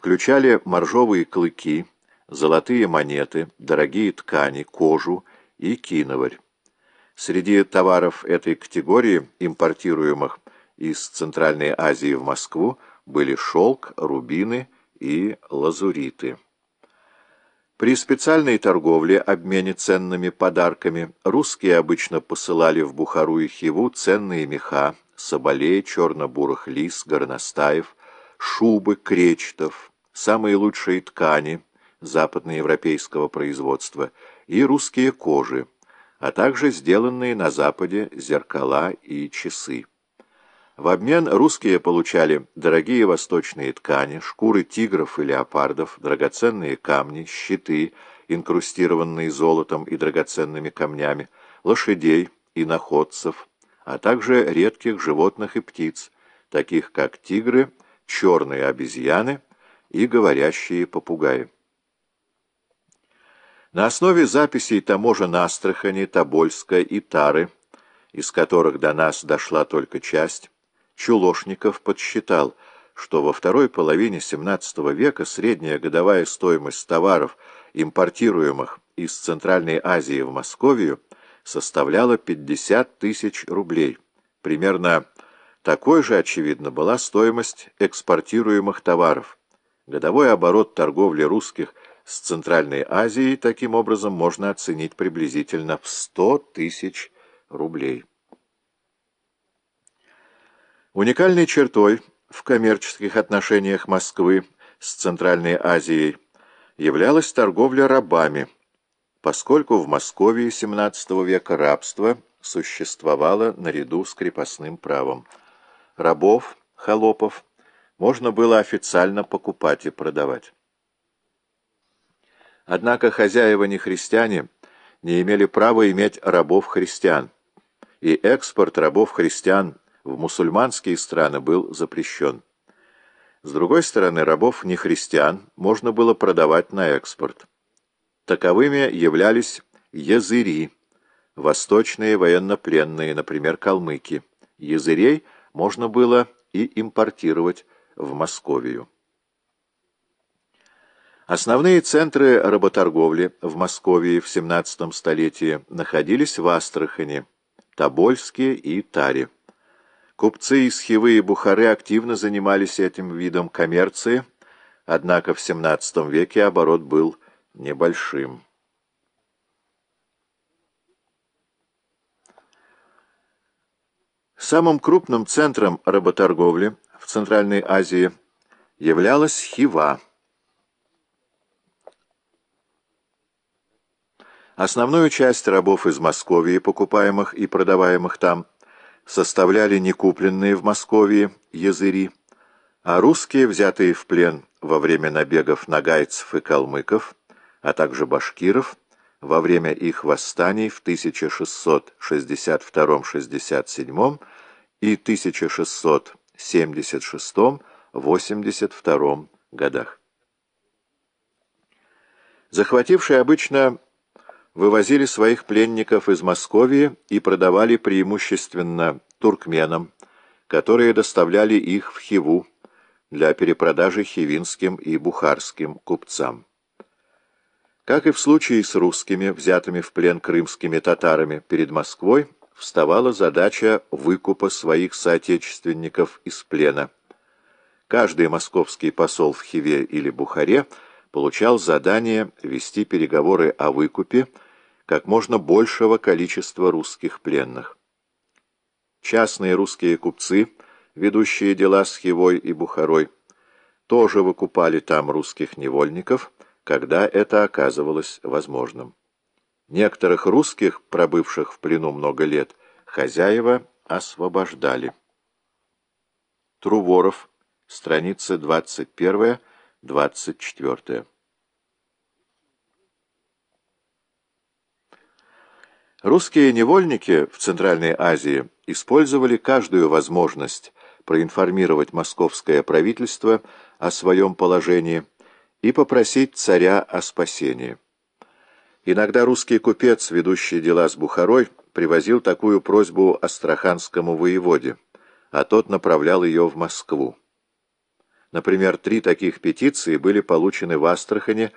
включали моржовые клыки, золотые монеты, дорогие ткани, кожу и киноварь. Среди товаров этой категории, импортируемых из Центральной Азии в Москву, были шелк, рубины и лазуриты. При специальной торговле, обмене ценными подарками, русские обычно посылали в Бухару и Хиву ценные меха, соболей, черно-бурых лис, горностаев, шубы, кречетов, самые лучшие ткани западноевропейского производства и русские кожи, а также сделанные на Западе зеркала и часы. В обмен русские получали дорогие восточные ткани, шкуры тигров и леопардов, драгоценные камни, щиты, инкрустированные золотом и драгоценными камнями, лошадей и находцев, а также редких животных и птиц, таких как тигры, черные обезьяны и говорящие попугаи. На основе записей таможен Астрахани, Тобольска и Тары, из которых до нас дошла только часть, Чулошников подсчитал, что во второй половине XVII века средняя годовая стоимость товаров, импортируемых из Центральной Азии в Московию, составляла 50 тысяч рублей. Примерно такой же, очевидно, была стоимость экспортируемых товаров. Годовой оборот торговли русских с Центральной Азией таким образом можно оценить приблизительно в 100 тысяч рублей. Уникальной чертой в коммерческих отношениях Москвы с Центральной Азией являлась торговля рабами, поскольку в Москве XVII века рабство существовало наряду с крепостным правом. Рабов, холопов, можно было официально покупать и продавать. Однако хозяева не христиане не имели права иметь рабов-христиан, и экспорт рабов-христиан в мусульманские страны был запрещен. С другой стороны, рабов нехристиан можно было продавать на экспорт. Таковыми являлись языри, восточные военнопленные, например, калмыки. Язырей можно было и импортировать в Московию. Основные центры работорговли в Москве в XVII столетии находились в Астрахани, Тобольске и Таре. Купцы из Хивы и Бухары активно занимались этим видом коммерции, однако в XVII веке оборот был небольшим. Самым крупным центром работорговли Центральной Азии являлась Хива. Основную часть рабов из Московии, покупаемых и продаваемых там, составляли некупленные в Москве языри, а русские, взятые в плен во время набегов нагайцев и калмыков, а также башкиров, во время их восстаний в 1662-67 и 1676-82 годах. Захватившие обычно вывозили своих пленников из Московии и продавали преимущественно туркменам, которые доставляли их в Хиву для перепродажи хивинским и бухарским купцам. Как и в случае с русскими, взятыми в плен крымскими татарами перед Москвой, вставала задача выкупа своих соотечественников из плена. Каждый московский посол в Хиве или Бухаре – получал задание вести переговоры о выкупе как можно большего количества русских пленных. Частные русские купцы, ведущие дела с Хивой и Бухарой, тоже выкупали там русских невольников, когда это оказывалось возможным. Некоторых русских, пробывших в плену много лет, хозяева освобождали. Труворов, страница 21 24. Русские невольники в Центральной Азии использовали каждую возможность проинформировать московское правительство о своем положении и попросить царя о спасении. Иногда русский купец, ведущий дела с Бухарой, привозил такую просьбу астраханскому воеводе, а тот направлял ее в Москву. Например, три таких петиции были получены в Астрахани